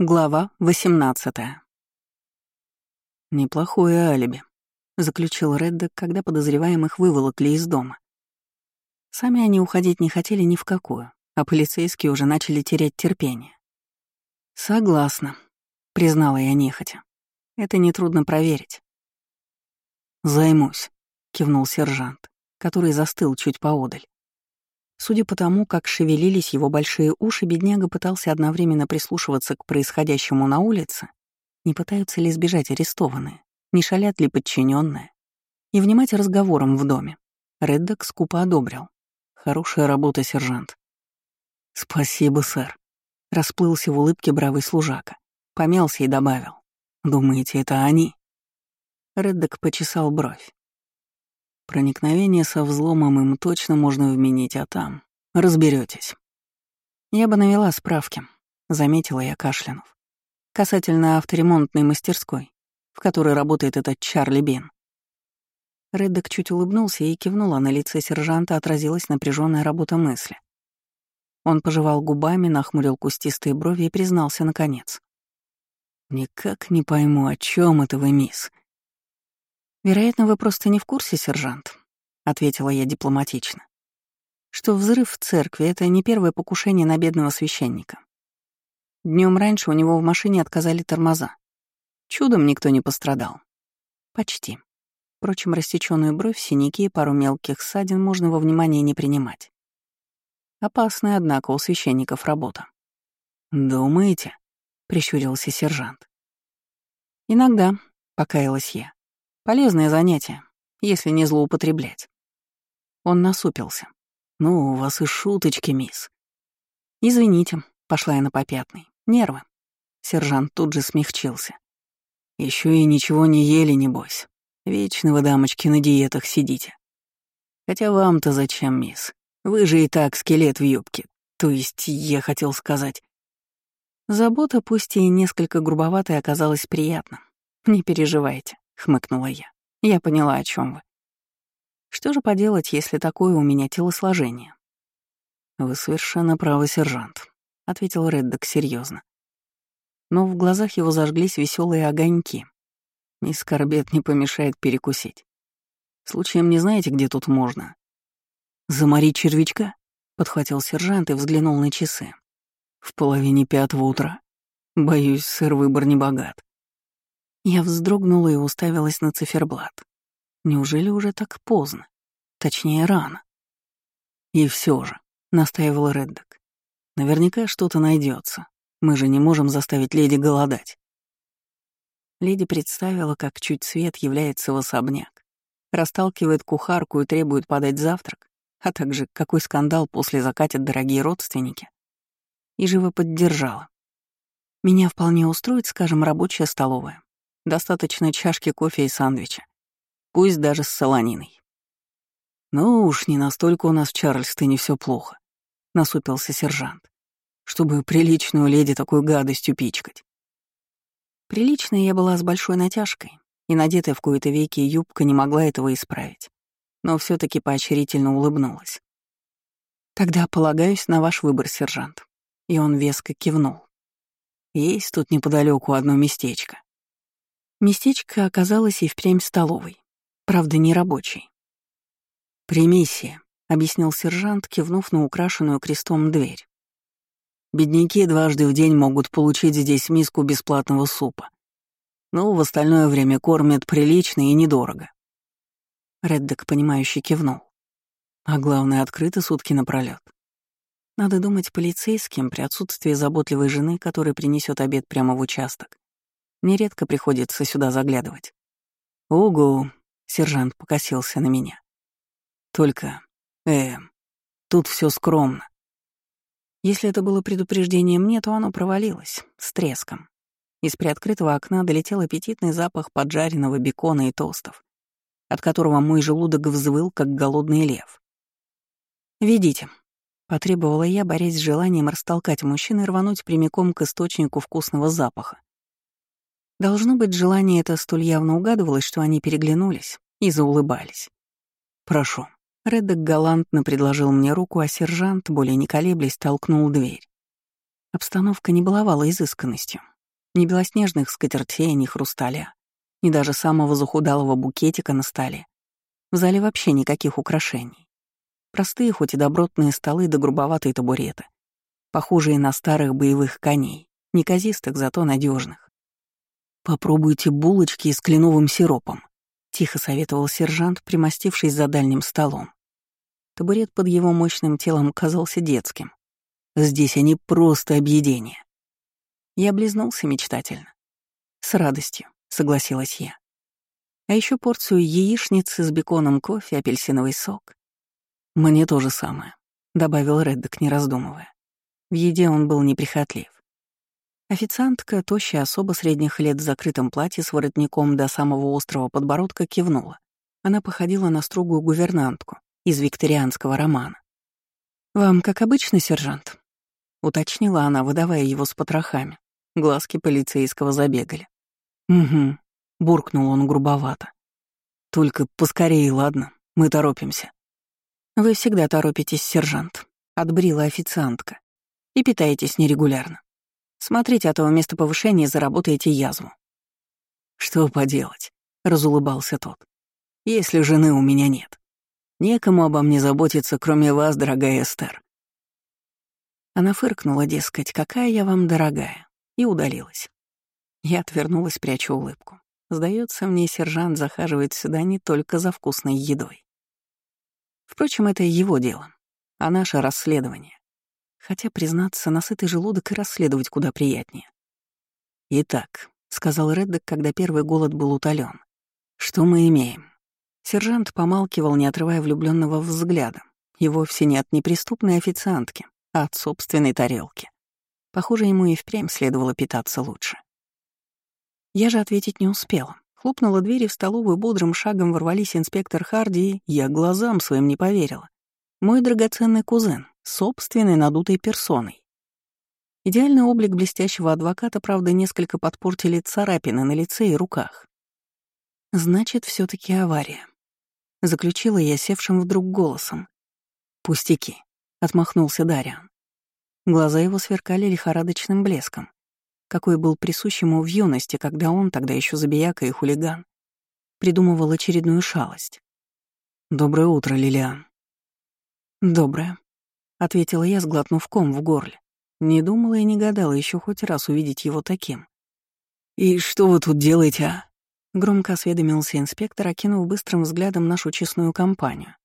Глава 18 «Неплохое алиби», — заключил Реддок, когда подозреваемых выволокли из дома. Сами они уходить не хотели ни в какую, а полицейские уже начали терять терпение. «Согласна», — признала я нехотя. «Это нетрудно проверить». «Займусь», — кивнул сержант, который застыл чуть поодаль. Судя по тому, как шевелились его большие уши, бедняга пытался одновременно прислушиваться к происходящему на улице, не пытаются ли сбежать арестованные, не шалят ли подчиненные, и внимать разговорам в доме. Реддок скупо одобрил. «Хорошая работа, сержант». «Спасибо, сэр», — расплылся в улыбке бравый служака, помялся и добавил. «Думаете, это они?» Реддок почесал бровь. Проникновение со взломом им точно можно вменить, а там разберетесь. Я бы навела справки, заметила я кашлянув. Касательно авторемонтной мастерской, в которой работает этот Чарли Бин. Реддок чуть улыбнулся и кивнула, на лице сержанта отразилась напряженная работа мысли. Он пожевал губами, нахмурил кустистые брови и признался наконец. «Никак не пойму, о чем это вы, мисс?» «Вероятно, вы просто не в курсе, сержант», — ответила я дипломатично. «Что взрыв в церкви — это не первое покушение на бедного священника. Днем раньше у него в машине отказали тормоза. Чудом никто не пострадал. Почти. Впрочем, рассечённую бровь, синяки и пару мелких ссадин можно во внимание не принимать. Опасная, однако, у священников работа. «Думаете?» — прищурился сержант. «Иногда», — покаялась я. Полезное занятие, если не злоупотреблять. Он насупился. «Ну, у вас и шуточки, мисс». «Извините», — пошла я на попятный. «Нервы». Сержант тут же смягчился. Еще и ничего не ели, небось. Вечно вы, дамочки, на диетах сидите. Хотя вам-то зачем, мисс? Вы же и так скелет в юбке. То есть, я хотел сказать... Забота, пусть и несколько грубоватая, оказалась приятна. Не переживайте. — хмыкнула я. «Я поняла, о чем вы. Что же поделать, если такое у меня телосложение?» «Вы совершенно правы, сержант», — ответил Реддок серьезно. Но в глазах его зажглись веселые огоньки. Мисс Корбет не помешает перекусить. Случаем не знаете, где тут можно? «Заморить червячка?» — подхватил сержант и взглянул на часы. «В половине пятого утра. Боюсь, сэр, выбор не богат. Я вздрогнула и уставилась на циферблат. Неужели уже так поздно? Точнее, рано. И все же, — настаивал Реддок, — наверняка что-то найдется. Мы же не можем заставить леди голодать. Леди представила, как чуть свет является в особняк, расталкивает кухарку и требует подать завтрак, а также какой скандал после закатят дорогие родственники. И живо поддержала. Меня вполне устроит, скажем, рабочая столовая. Достаточно чашки кофе и сандвича. Пусть даже с солониной. «Ну уж не настолько у нас в Чарльстоне все плохо», — насупился сержант, «чтобы приличную леди такой гадостью пичкать». Приличная я была с большой натяжкой, и надетая в кои-то веки юбка не могла этого исправить, но все таки поощрительно улыбнулась. «Тогда полагаюсь на ваш выбор, сержант». И он веско кивнул. «Есть тут неподалеку одно местечко. Местечко оказалось и впрямь столовой. Правда, не рабочей. «Примиссия», — объяснил сержант, кивнув на украшенную крестом дверь. «Бедняки дважды в день могут получить здесь миску бесплатного супа. Но в остальное время кормят прилично и недорого». Реддек, понимающе кивнул. А главное, открыто сутки напролёт. Надо думать полицейским при отсутствии заботливой жены, которая принесет обед прямо в участок. Нередко приходится сюда заглядывать. «Угу», — сержант покосился на меня. «Только, э, тут все скромно». Если это было предупреждение мне, то оно провалилось, с треском. Из приоткрытого окна долетел аппетитный запах поджаренного бекона и тостов, от которого мой желудок взвыл, как голодный лев. «Ведите», — потребовала я, борясь с желанием растолкать мужчину и рвануть прямиком к источнику вкусного запаха. Должно быть, желание это столь явно угадывалось, что они переглянулись и заулыбались. «Прошу». Реддок галантно предложил мне руку, а сержант, более не колеблясь, толкнул дверь. Обстановка не баловала изысканностью. Ни белоснежных скатертей, ни хрусталя, ни даже самого захудалого букетика на столе. В зале вообще никаких украшений. Простые, хоть и добротные столы да грубоватые табуреты, похожие на старых боевых коней, неказистых, зато надежных. «Попробуйте булочки с кленовым сиропом», — тихо советовал сержант, примостившись за дальним столом. Табурет под его мощным телом казался детским. Здесь они просто объедение. Я облизнулся мечтательно. С радостью, согласилась я. А еще порцию яичницы с беконом, кофе, апельсиновый сок. Мне то же самое, добавил Реддок, не раздумывая. В еде он был неприхотлив. Официантка, тощая особа средних лет в закрытом платье с воротником до самого острого подбородка, кивнула. Она походила на строгую гувернантку из викторианского романа. «Вам как обычно, сержант?» — уточнила она, выдавая его с потрохами. Глазки полицейского забегали. «Угу», — буркнул он грубовато. «Только поскорее, ладно, мы торопимся». «Вы всегда торопитесь, сержант», — отбрила официантка. «И питаетесь нерегулярно. Смотрите, а то вместо повышения заработаете язву». «Что поделать?» — разулыбался тот. «Если жены у меня нет. Некому обо мне заботиться, кроме вас, дорогая Эстер». Она фыркнула, дескать, какая я вам дорогая и удалилась. Я отвернулась, пряча улыбку. Сдается мне, сержант захаживает сюда не только за вкусной едой. Впрочем, это его дело, а наше расследование. Хотя, признаться, насытый желудок и расследовать куда приятнее. «Итак», — сказал Реддок, когда первый голод был утолен, — «что мы имеем?» Сержант помалкивал, не отрывая влюбленного взгляда, и вовсе не от неприступной официантки, а от собственной тарелки. Похоже, ему и впрямь следовало питаться лучше. Я же ответить не успела. Хлопнула дверь, и в столовую бодрым шагом ворвались инспектор Харди, и я глазам своим не поверила. Мой драгоценный кузен, собственной надутой персоной. Идеальный облик блестящего адвоката, правда, несколько подпортили царапины на лице и руках. Значит, все таки авария. Заключила я севшим вдруг голосом. «Пустяки», — отмахнулся Дариан. Глаза его сверкали лихорадочным блеском, какой был присущ ему в юности, когда он, тогда еще забияка и хулиган, придумывал очередную шалость. «Доброе утро, Лилиан». «Доброе», — ответила я, сглотнув ком в горле. Не думала и не гадала еще хоть раз увидеть его таким. «И что вы тут делаете, а?» Громко осведомился инспектор, окинув быстрым взглядом нашу честную компанию.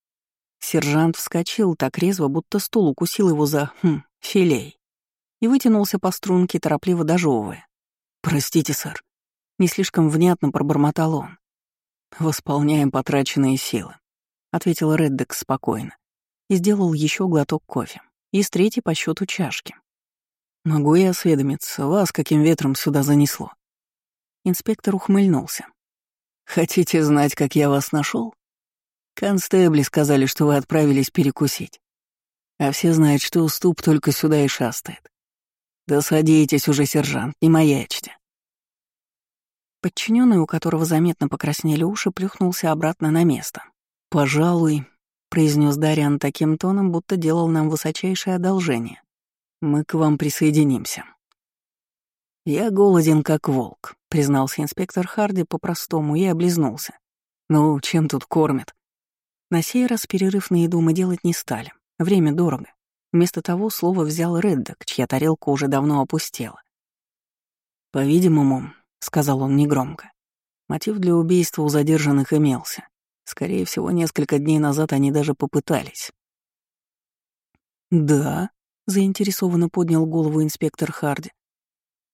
Сержант вскочил так резво, будто стул укусил его за, хм, филей, и вытянулся по струнке, торопливо дожевывая. «Простите, сэр», — не слишком внятно пробормотал он. «Восполняем потраченные силы», — ответил Реддек спокойно и сделал еще глоток кофе из третьей по счету чашки. «Могу я осведомиться, вас каким ветром сюда занесло?» Инспектор ухмыльнулся. «Хотите знать, как я вас нашел? Констебли сказали, что вы отправились перекусить. А все знают, что уступ только сюда и шастает. Да садитесь уже, сержант, не маячьте. Подчиненный, у которого заметно покраснели уши, плюхнулся обратно на место. «Пожалуй», — произнес Дариан таким тоном, будто делал нам высочайшее одолжение. «Мы к вам присоединимся». «Я голоден, как волк», — признался инспектор Харди по-простому и облизнулся. «Ну, чем тут кормят?» На сей раз перерыв на еду мы делать не стали. Время дорого. Вместо того слово взял Реддок, чья тарелка уже давно опустела. «По-видимому», — сказал он негромко, — мотив для убийства у задержанных имелся. Скорее всего, несколько дней назад они даже попытались. «Да», — заинтересованно поднял голову инспектор Харди.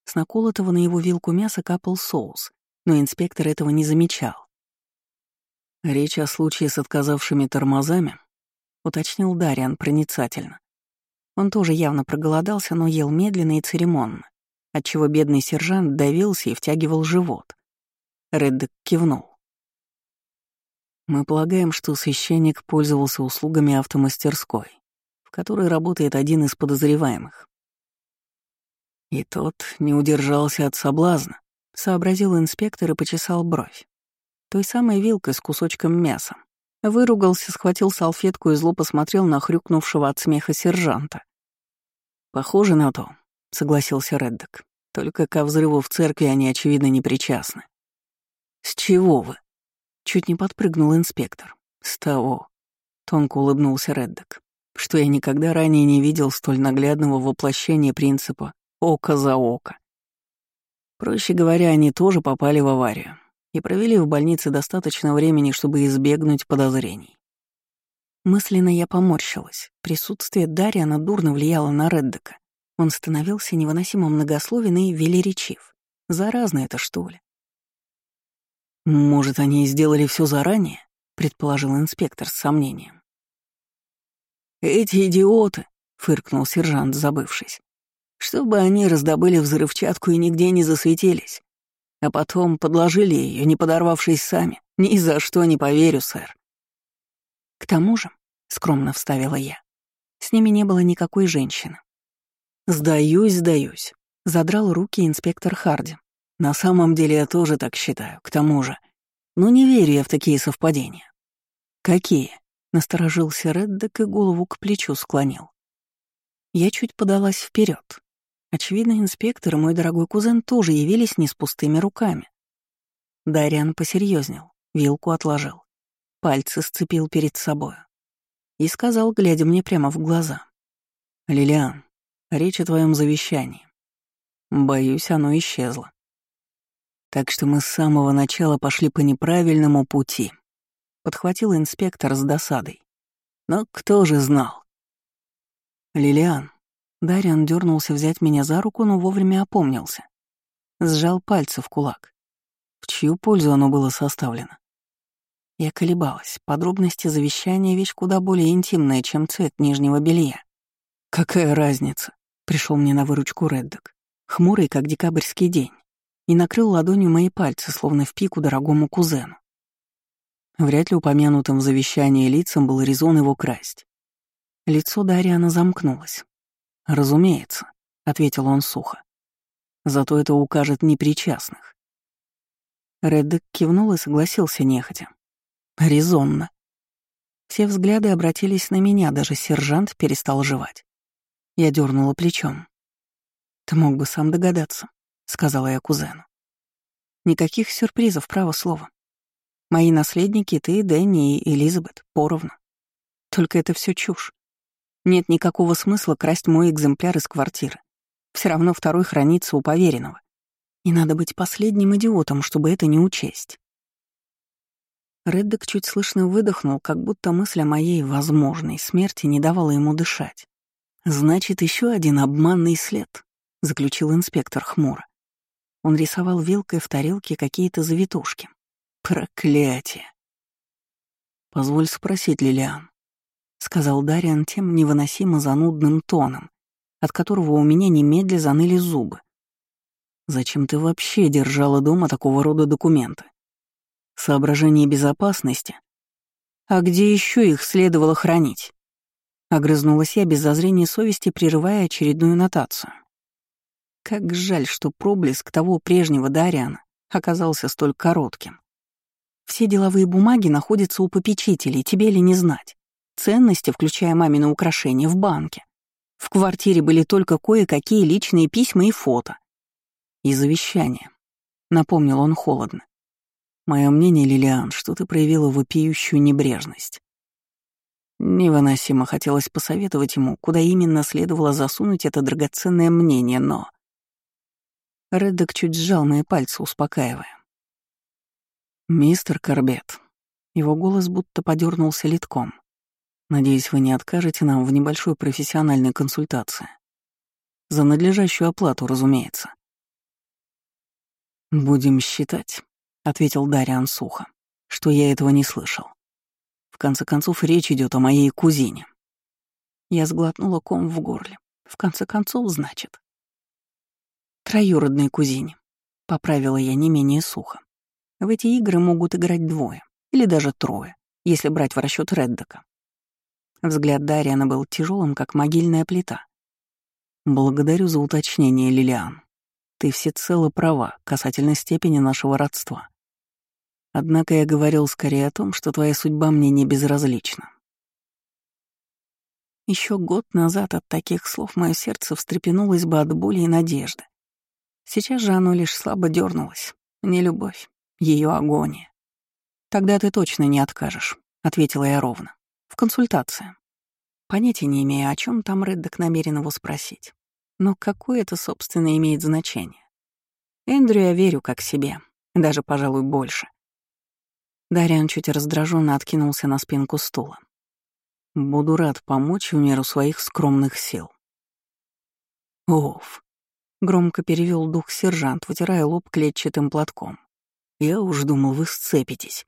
С наколотого на его вилку мяса капал соус, но инспектор этого не замечал. Речь о случае с отказавшими тормозами уточнил Дариан проницательно. Он тоже явно проголодался, но ел медленно и церемонно, отчего бедный сержант давился и втягивал живот. Реддек кивнул. Мы полагаем, что священник пользовался услугами автомастерской, в которой работает один из подозреваемых. И тот не удержался от соблазна, сообразил инспектор и почесал бровь. Той самой вилкой с кусочком мяса, Выругался, схватил салфетку и зло посмотрел на хрюкнувшего от смеха сержанта. «Похоже на то», — согласился Реддок. «Только ко взрыву в церкви они, очевидно, не причастны». «С чего вы?» — чуть не подпрыгнул инспектор. «С того», — тонко улыбнулся Реддок, «что я никогда ранее не видел столь наглядного воплощения принципа «око за око». Проще говоря, они тоже попали в аварию и провели в больнице достаточно времени, чтобы избегнуть подозрений. Мысленно я поморщилась. Присутствие Дариана дурно влияло на Реддека. Он становился невыносимо многословен и велеречив. Заразно это, что ли? «Может, они сделали все заранее?» — предположил инспектор с сомнением. «Эти идиоты!» — фыркнул сержант, забывшись. «Чтобы они раздобыли взрывчатку и нигде не засветились, а потом подложили ее, не подорвавшись сами. Ни за что не поверю, сэр». К тому же, скромно вставила я, с ними не было никакой женщины. «Сдаюсь, сдаюсь», — задрал руки инспектор Харди. «На самом деле я тоже так считаю, к тому же. Но не верю я в такие совпадения». «Какие?» — насторожился Реддек и голову к плечу склонил. Я чуть подалась вперед. Очевидно, инспектор и мой дорогой кузен тоже явились не с пустыми руками. Дариан посерьезнел, вилку отложил, пальцы сцепил перед собою и сказал, глядя мне прямо в глаза. «Лилиан, речь о твоем завещании. Боюсь, оно исчезло. Так что мы с самого начала пошли по неправильному пути», — подхватил инспектор с досадой. «Но кто же знал?» «Лилиан», Дариан дернулся взять меня за руку, но вовремя опомнился. Сжал пальцы в кулак. В чью пользу оно было составлено? Я колебалась. Подробности завещания — вещь куда более интимная, чем цвет нижнего белья. «Какая разница?» — пришел мне на выручку Реддок, хмурый, как декабрьский день, и накрыл ладонью мои пальцы, словно в пику дорогому кузену. Вряд ли упомянутым в завещании лицам был резон его красть. Лицо Дариана замкнулось. «Разумеется», — ответил он сухо. «Зато это укажет непричастных». Реддек кивнул и согласился нехотя. Резонно. Все взгляды обратились на меня, даже сержант перестал жевать. Я дернула плечом. «Ты мог бы сам догадаться», — сказала я кузену. «Никаких сюрпризов, право слово. Мои наследники — ты, Дэнни и Элизабет, поровну. Только это все чушь. Нет никакого смысла красть мой экземпляр из квартиры. Все равно второй хранится у поверенного. И надо быть последним идиотом, чтобы это не учесть. Реддек чуть слышно выдохнул, как будто мысль о моей возможной смерти не давала ему дышать. «Значит, еще один обманный след», — заключил инспектор хмуро. Он рисовал вилкой в тарелке какие-то завитушки. Проклятие. «Позволь спросить, Лилиан», — сказал Дариан тем невыносимо занудным тоном, от которого у меня немедля заныли зубы. «Зачем ты вообще держала дома такого рода документы?» Соображение безопасности? А где еще их следовало хранить? Огрызнулась я без зазрения совести, прерывая очередную нотацию. Как жаль, что проблеск того прежнего Дариана оказался столь коротким. Все деловые бумаги находятся у попечителей, тебе ли не знать. Ценности, включая мамины украшения, в банке. В квартире были только кое-какие личные письма и фото. И завещание, напомнил он холодно. Мое мнение, Лилиан, что ты проявила вопиющую небрежность. Невыносимо хотелось посоветовать ему, куда именно следовало засунуть это драгоценное мнение, но... Реддок чуть сжал мои пальцы, успокаивая. «Мистер Корбет». Его голос будто подернулся литком. «Надеюсь, вы не откажете нам в небольшой профессиональной консультации. За надлежащую оплату, разумеется». «Будем считать», ответил Дариан сухо, что я этого не слышал. В конце концов, речь идет о моей кузине. Я сглотнула ком в горле. В конце концов, значит. Троюродной кузине. Поправила я не менее сухо. В эти игры могут играть двое, или даже трое, если брать в расчет Реддока. Взгляд Дариана был тяжелым, как могильная плита. «Благодарю за уточнение, Лилиан. Ты всецело права касательно степени нашего родства. Однако я говорил скорее о том, что твоя судьба мне не безразлична. Еще год назад от таких слов мое сердце встрепенулось бы от боли и надежды. Сейчас же оно лишь слабо дернулось. Не любовь, ее агония. «Тогда ты точно не откажешь», — ответила я ровно. «В консультации». Понятия не имея, о чем там Реддок намерен его спросить. Но какое это, собственно, имеет значение? Эндрю я верю как себе, даже, пожалуй, больше. Дариан чуть раздраженно откинулся на спинку стула. Буду рад помочь в меру своих скромных сил. Оф. Громко перевел дух сержант, вытирая лоб клетчатым платком. Я уж думал, вы сцепитесь.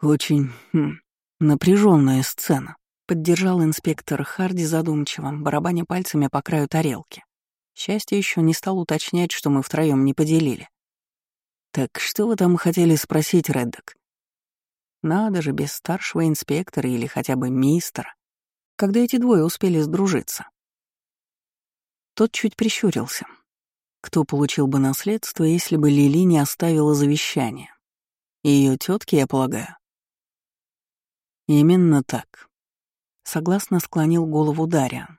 Очень хм, напряженная сцена. Поддержал инспектор Харди задумчивым, барабаня пальцами по краю тарелки. Счастье еще не стал уточнять, что мы втроем не поделили. «Так что вы там хотели спросить, Реддок?» Надо же, без старшего инспектора или хотя бы мистера. Когда эти двое успели сдружиться? Тот чуть прищурился. Кто получил бы наследство, если бы Лили не оставила завещание? Ее тетки, я полагаю. Именно так. Согласно склонил голову Дариан.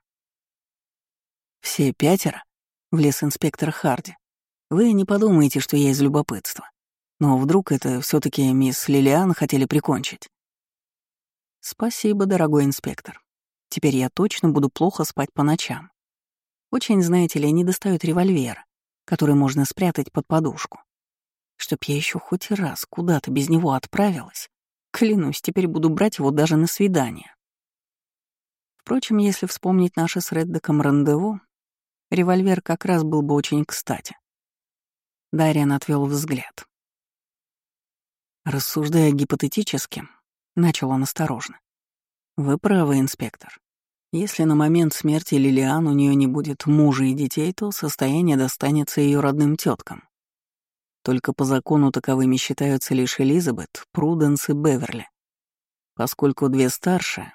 Все пятеро? Влез инспектор Харди. Вы не подумайте, что я из любопытства. Но вдруг это все таки мисс Лилиан хотели прикончить? Спасибо, дорогой инспектор. Теперь я точно буду плохо спать по ночам. Очень, знаете ли, они достают револьвер, который можно спрятать под подушку. Чтоб я еще хоть раз куда-то без него отправилась, клянусь, теперь буду брать его даже на свидание. Впрочем, если вспомнить наше с Реддеком рандеву, револьвер как раз был бы очень кстати. Дарьян отвел взгляд. Рассуждая гипотетически, начал он осторожно. Вы правы, инспектор. Если на момент смерти Лилиан у нее не будет мужа и детей, то состояние достанется ее родным теткам. Только по закону таковыми считаются лишь Элизабет, Пруденс и Беверли, поскольку две старшие,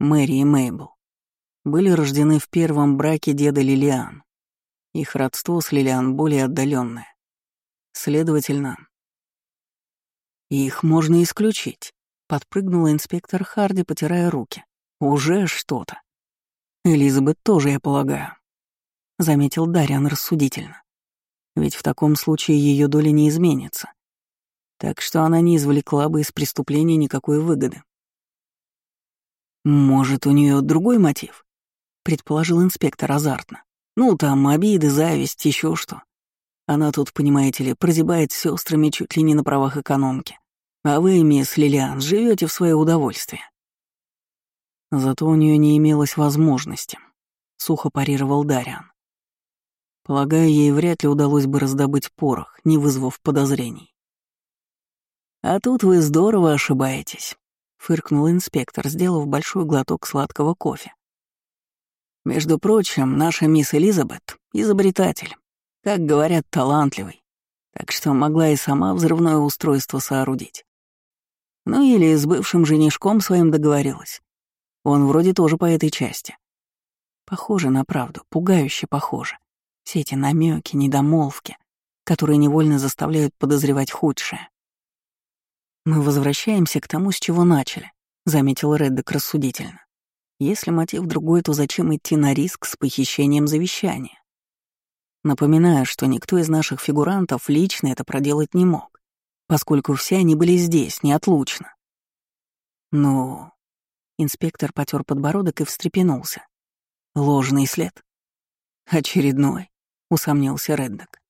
Мэри и Мейбл, были рождены в первом браке деда Лилиан. Их родство с Лилиан более отдаленное. Следовательно, их можно исключить. Подпрыгнула инспектор Харди, потирая руки. Уже что-то. Элизабет тоже, я полагаю. Заметил Дариан рассудительно. Ведь в таком случае ее доля не изменится. Так что она не извлекла бы из преступления никакой выгоды. «Может, у нее другой мотив?» — предположил инспектор азартно. «Ну, там обиды, зависть, еще что. Она тут, понимаете ли, прозябает с сестрами чуть ли не на правах экономки. А вы, мисс Лилиан, живете в свое удовольствие. Зато у нее не имелось возможности, сухо парировал Дариан. Полагаю, ей вряд ли удалось бы раздобыть порох, не вызвав подозрений. «А тут вы здорово ошибаетесь», — фыркнул инспектор, сделав большой глоток сладкого кофе. «Между прочим, наша мисс Элизабет — изобретатель как говорят, талантливый, так что могла и сама взрывное устройство соорудить. Ну или с бывшим женишком своим договорилась. Он вроде тоже по этой части. Похоже на правду, пугающе похоже. Все эти намеки, недомолвки, которые невольно заставляют подозревать худшее. «Мы возвращаемся к тому, с чего начали», — заметил Реддок рассудительно. «Если мотив другой, то зачем идти на риск с похищением завещания? Напоминаю, что никто из наших фигурантов лично это проделать не мог, поскольку все они были здесь, неотлучно. Ну, инспектор потер подбородок и встрепенулся. Ложный след. Очередной, усомнился Реддок.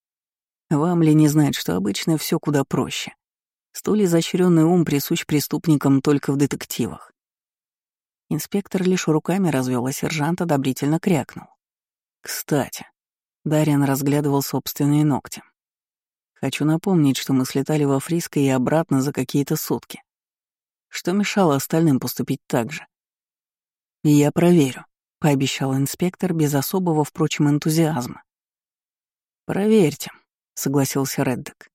Вам ли не знать, что обычно все куда проще? Столь изощренный ум присущ преступникам только в детективах. Инспектор лишь руками развел, а сержант одобрительно крякнул. Кстати, Дарьян разглядывал собственные ногти. Хочу напомнить, что мы слетали во Фриско и обратно за какие-то сутки. Что мешало остальным поступить так же? «Я проверю», — пообещал инспектор без особого, впрочем, энтузиазма. «Проверьте», — согласился Реддек.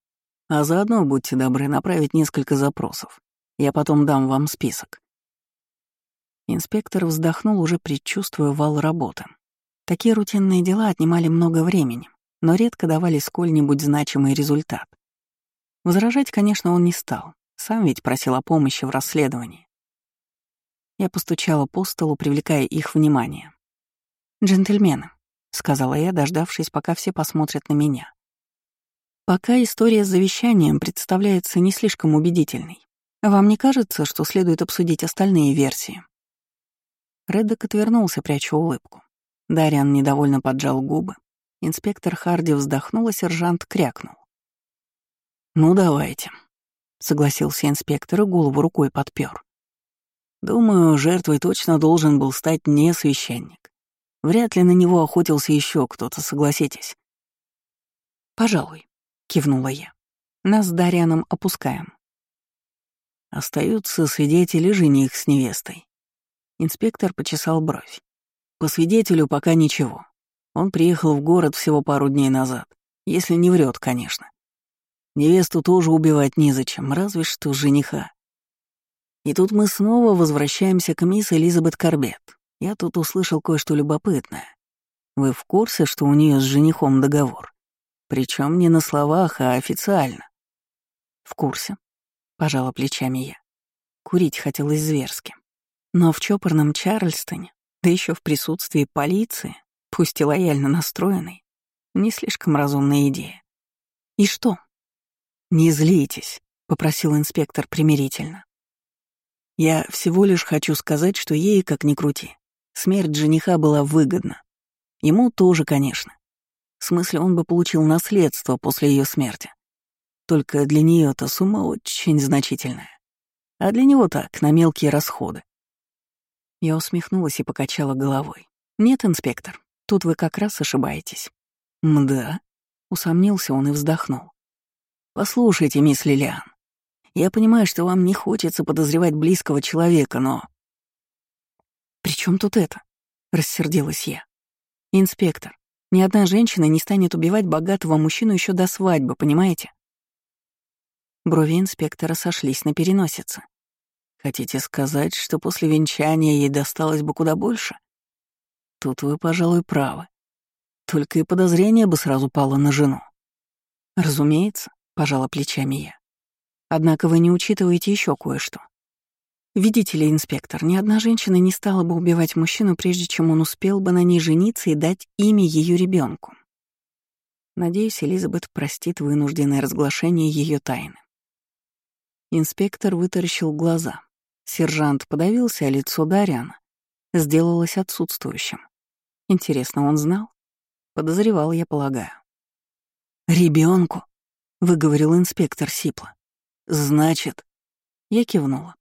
«А заодно, будьте добры, направить несколько запросов. Я потом дам вам список». Инспектор вздохнул, уже предчувствуя вал работы. Такие рутинные дела отнимали много времени, но редко давали сколь-нибудь значимый результат. Возражать, конечно, он не стал, сам ведь просил о помощи в расследовании. Я постучала по столу, привлекая их внимание. «Джентльмены», — сказала я, дождавшись, пока все посмотрят на меня. «Пока история с завещанием представляется не слишком убедительной, вам не кажется, что следует обсудить остальные версии?» Реддок отвернулся, пряча улыбку. Дариан недовольно поджал губы. Инспектор Харди вздохнул, а сержант крякнул. «Ну, давайте», — согласился инспектор и голову рукой подпер. «Думаю, жертвой точно должен был стать не священник. Вряд ли на него охотился еще кто-то, согласитесь». «Пожалуй», — кивнула я. «Нас с Дарианом опускаем». Остаются свидетели жених с невестой. Инспектор почесал бровь. По свидетелю пока ничего. Он приехал в город всего пару дней назад, если не врет, конечно. Невесту тоже убивать незачем, разве что жениха. И тут мы снова возвращаемся к мисс Элизабет Корбет. Я тут услышал кое-что любопытное. Вы в курсе, что у нее с женихом договор? Причем не на словах, а официально. В курсе. Пожала плечами я. Курить хотелось зверски. Но в чопорном Чарльстоне, да еще в присутствии полиции, пусть и лояльно настроенной, не слишком разумная идея. И что? «Не злитесь», — попросил инспектор примирительно. «Я всего лишь хочу сказать, что ей, как ни крути, смерть жениха была выгодна. Ему тоже, конечно. В смысле, он бы получил наследство после ее смерти. Только для нее эта сумма очень значительная. А для него так, на мелкие расходы. Я усмехнулась и покачала головой. «Нет, инспектор, тут вы как раз ошибаетесь». «Мда», — усомнился он и вздохнул. «Послушайте, мисс Лилиан, я понимаю, что вам не хочется подозревать близкого человека, но...» «При чем тут это?» — рассердилась я. «Инспектор, ни одна женщина не станет убивать богатого мужчину еще до свадьбы, понимаете?» Брови инспектора сошлись на переносице. «Хотите сказать, что после венчания ей досталось бы куда больше?» «Тут вы, пожалуй, правы. Только и подозрение бы сразу пало на жену». «Разумеется пожала плечами я. Однако вы не учитываете еще кое-что. Видите ли, инспектор, ни одна женщина не стала бы убивать мужчину, прежде чем он успел бы на ней жениться и дать имя ее ребенку. Надеюсь, Элизабет простит вынужденное разглашение ее тайны. Инспектор вытаращил глаза. Сержант подавился, а лицо Дариана сделалось отсутствующим. Интересно, он знал? Подозревал, я полагаю. Ребенку? — выговорил инспектор Сипла. «Значит...» Я кивнула.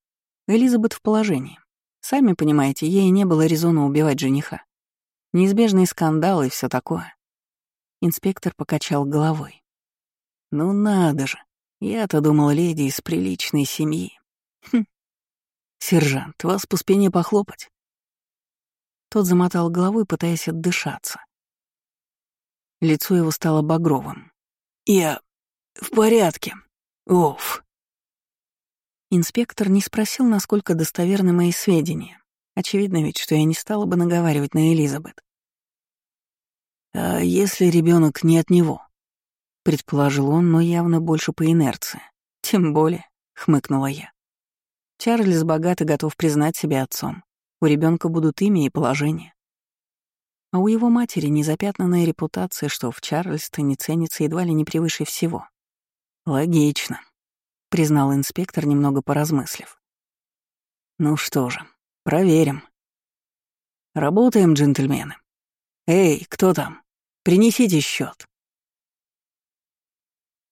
Элизабет в положении. Сами понимаете, ей не было резона убивать жениха. Неизбежный скандал и все такое. Инспектор покачал головой. «Ну надо же, я-то думал, леди из приличной семьи. Хм. Сержант, вас по спине похлопать?» Тот замотал головой, пытаясь отдышаться. Лицо его стало багровым. «Я... «В порядке. Оф». Инспектор не спросил, насколько достоверны мои сведения. Очевидно ведь, что я не стала бы наговаривать на Элизабет. «А если ребенок не от него?» — предположил он, но явно больше по инерции. «Тем более», — хмыкнула я. Чарльз богат и готов признать себя отцом. У ребенка будут имя и положение. А у его матери незапятнанная репутация, что в Чарльстоне ценится едва ли не превыше всего. «Логично», — признал инспектор, немного поразмыслив. «Ну что же, проверим. Работаем, джентльмены. Эй, кто там? Принесите счет.